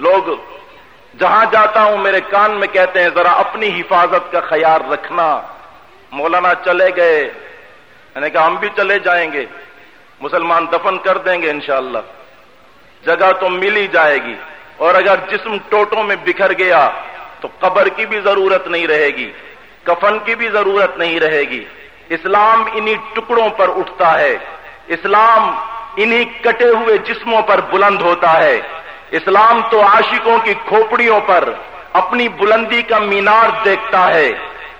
لوگ، جہاں جاتا ہوں میرے کان میں کہتے ہیں، ذرا اپنی حفاظت کا خیال رکھنا۔ مولانا چلے گئے۔ میں نے کہا، ہم بھی چلے جائیں گے۔ مسلمان دفن کر دیں گے انشاءاللہ۔ جگہ تو مل ہی جائے گی۔ اور اگر جسم ٹوٹوں میں بکھر گیا، تو قبر کی بھی ضرورت نہیں رہے گی۔ کفن کی بھی ضرورت نہیں رہے گی۔ اسلام انہی ٹکڑوں پر اٹھتا ہے۔ اسلام انہی کٹے ہوئے جسموں پر بلند ہوتا ہے۔ اسلام تو عاشقوں کی کھوپڑیوں پر اپنی بلندی کا مینار دیکھتا ہے۔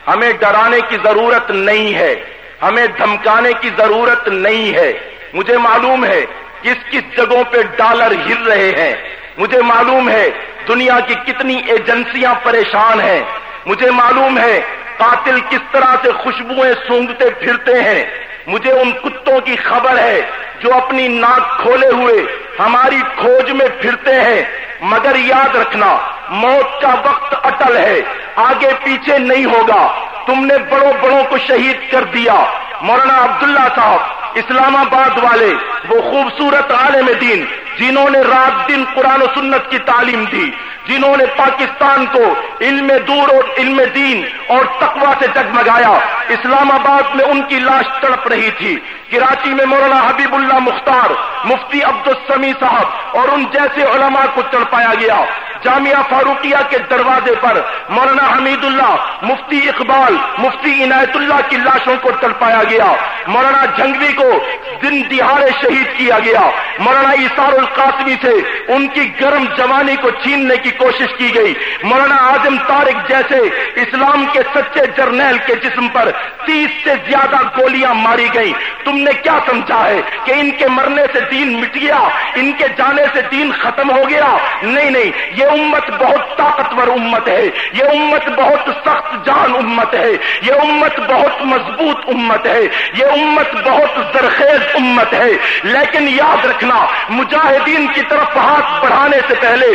ہمیں ڈرانے کی ضرورت نہیں ہے۔ ہمیں دھمکانے کی ضرورت نہیں ہے۔ مجھے معلوم ہے کس کس جگہوں پہ ڈالر ہل رہے ہیں۔ مجھے معلوم ہے دنیا کی کتنی ایجنسیاں پریشان ہیں۔ مجھے معلوم ہے قاتل کس طرح سے خوشبوئیں سونگتے پھرتے ہیں۔ مجھے ان کتوں کی خبر ہے جو اپنی ناک کھولے ہوئے ہماری کھوج میں پھرتے ہیں۔ مگر یاد رکھنا، موت کا وقت اٹل ہے۔ آگے پیچھے نہیں ہوگا۔ تم نے بڑوں بڑوں کو شہید کر دیا۔ مولانا عبداللہ صاحب، اسلام آباد والے، وہ خوبصورت عالم دین جنہوں نے رات دن قرآن و سنت کی تعلیم دی، جنہوں نے پاکستان کو علم دور اور علم دین اور تقوا سے جگمگایا۔ اسلام آباد میں ان کی لاش تڑپ رہی تھی۔ کراچی میں مولانا حبیب اللہ مختار، مفتی عبد السمی صاحب اور ان جیسے علماء کو تڑپایا گیا۔ جامعہ فاروقیہ کے دروازے پر مولانا حمید اللہ مفتی اقبال، مفتی عنایت اللہ کی لاشوں کو تڑپایا گیا۔ مولانا جنگوی کو دن دہاڑے شہید کیا گیا۔ مولانا ایسار القاسمی سے ان کی گرم جوانی کو چھیننے کی کوشش کی گئی۔ مولانا اعظم طارق جیسے اسلام کے سچے جرنیل کے جسم پر تیس سے زیادہ گولیاں ماری گئی تم نے کیا سمجھا ہے کہ ان کے مرنے سے دین مٹ گیا؟ ان کے جانے سے دین ختم ہو گیا؟ نہیں نہیں، یہ امت بہت طاقتور امت ہے۔ یہ امت بہت سخت جان امت ہے۔ یہ امت بہت مضبوط امت ہے۔ یہ امت بہت زرخیز امت ہے۔ لیکن یاد رکھنا، مجاہدین کی طرف ہاتھ بڑھانے سے پہلے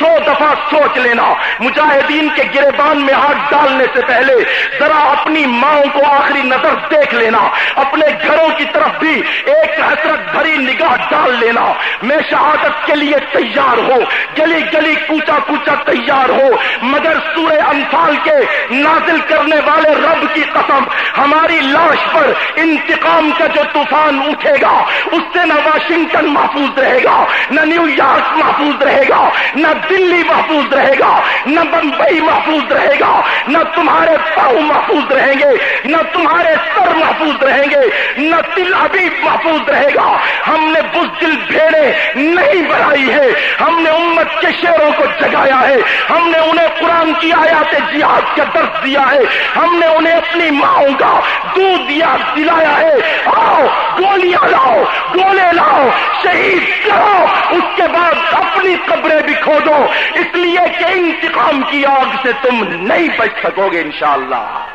سو دفعہ سوچ لینا۔ مجاہدین کے گربان میں ہاتھ ڈالنے سے پہلے ذرا اپنی ماؤں کو آخری نظر دیکھ لینا۔ اپنے گھروں کی طرف بھی ایک حسرت بھری نگاہ ڈال لینا۔ میں شہادت کے لیے تیار ہو گلی گلی کوچا کوچا تیار ہو مگر سورہ انفال کے نازل کرنے والے رب کی قسم، ہماری لاش پر انتقام کا جو طوفان اٹھے گا، اس سے نہ واشنگٹن محفوظ رہے گا، نہ نیو یارک محفوظ رہے گا، نہ دلی محفوظ رہے گا، نہ بمبئی محفوظ رہے گا، نہ تمہارے پاؤں محفوظ رہیں گے، نہ تمہارے سر محفوظ رہیں گے، نہ دل ابھی محفوظ رہے گا۔ ہم نے بزدل بھیڑے نہیں بڑھائی ہے ہم نے امت کے شیروں کو جگایا ہے۔ ہم نے انہیں قرآن کی آیات جہاد کا درد دیا ہے۔ ہم نے انہیں اپنی ماؤں کا دودھ دیا، دلایا ہے۔ آؤ، گولیاں لاؤ، گولے لاؤ، شہید کرو۔ اس کے بعد اپنی قبریں بھی کھودو۔ اس لیے کہ انتقام کی آگ سے تم نہیں بچ سکو گے انشاءاللہ۔